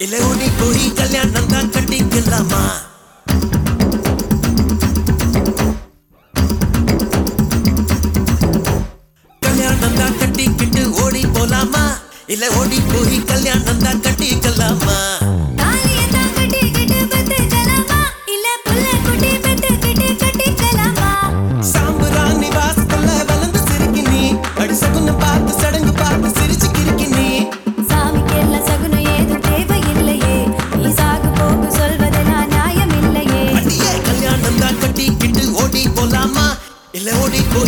இலவுனி போய் கல்யாணம் தான் கட்டிக்கலாமா? கல்யாணம் தான் கட்டிக்கிட்டு ஓடி போலாமா? இல்ல ஓடி போய் கல்யாணம் தான் கட்டிக்கலாமா?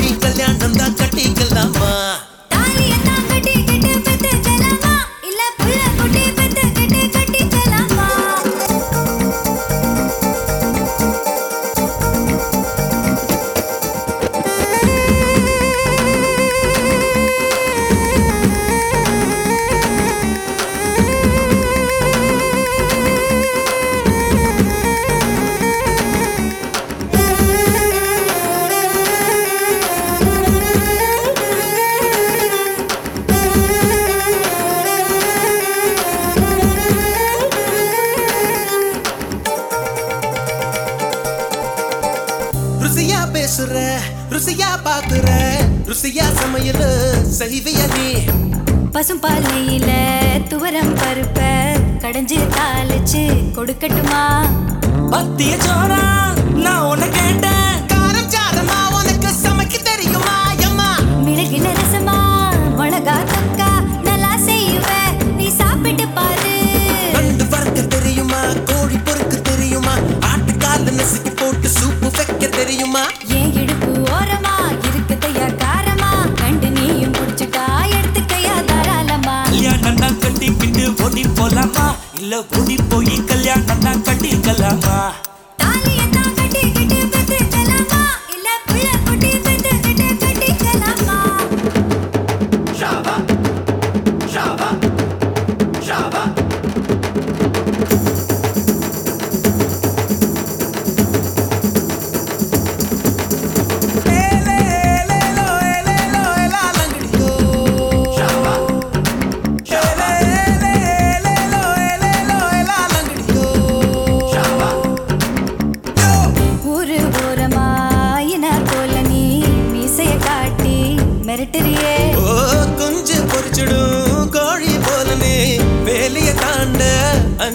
கட்டி கல்யாணம் தான் கட்டி கல்லாமா ருசியா பாக்குற ருசியா சமையல் செய்விய நீ? பசும்பாலையில துவரம் பருப்ப கடைஞ்சு தாளிச்சு கொடுக்கட்டுமா? பத்திய சோறா நான் உன்னை கேட்டேன். காரம் சாரமா உனக்கு சமைக்க தெரியுமா அம்மா? மிளகில ரசமா மிளகா தொக்கா நல்லா செய்வேன் நீ சாப்பிட்டு பாரு. நண்டு வறுக்க தெரியுமா கோழி பொறுக்க தெரியுமா ஆட்டுக்கால நசுக்கி போட்டு சூப்பு வைக்க தெரியுமா? போலாமா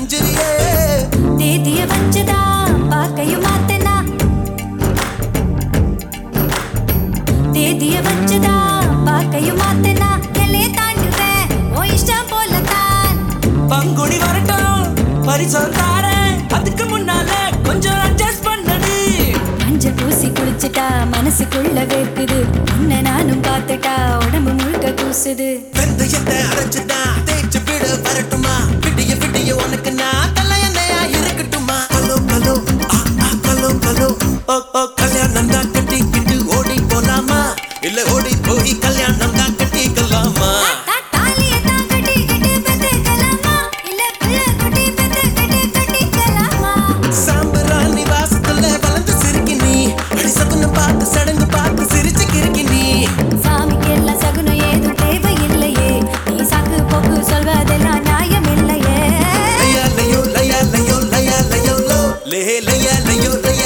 அஞ்சலியே தேதிய வச்சுதா பாக்கையும் மாத்தனா. தேதிய வச்சுதா பாக்கையும் மாத்தனா. எல்லைய தாண்டுவேன் ஓ இஷ்டம் போலத்தான். பங்குனி வரட்டும் பரிசம் தாரேன். அதுக்கு முன்னால கொஞ்சம் அட்ஜஸ்ட் பண்ணடு. மஞ்ச பூசி குளிச்சுட்டா மனசுக்குள்ள வேர்க்குது. உன்னை நானும் பார்த்துட்டா உடம்பு முழுக்க கூசுது. வெந்தயத்தை அரைச்சுதான் தேய்ச்சு வரட்டுமா? lehe leya leyo leyo